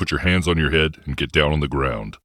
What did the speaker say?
Put your hands on your head and get down on the ground.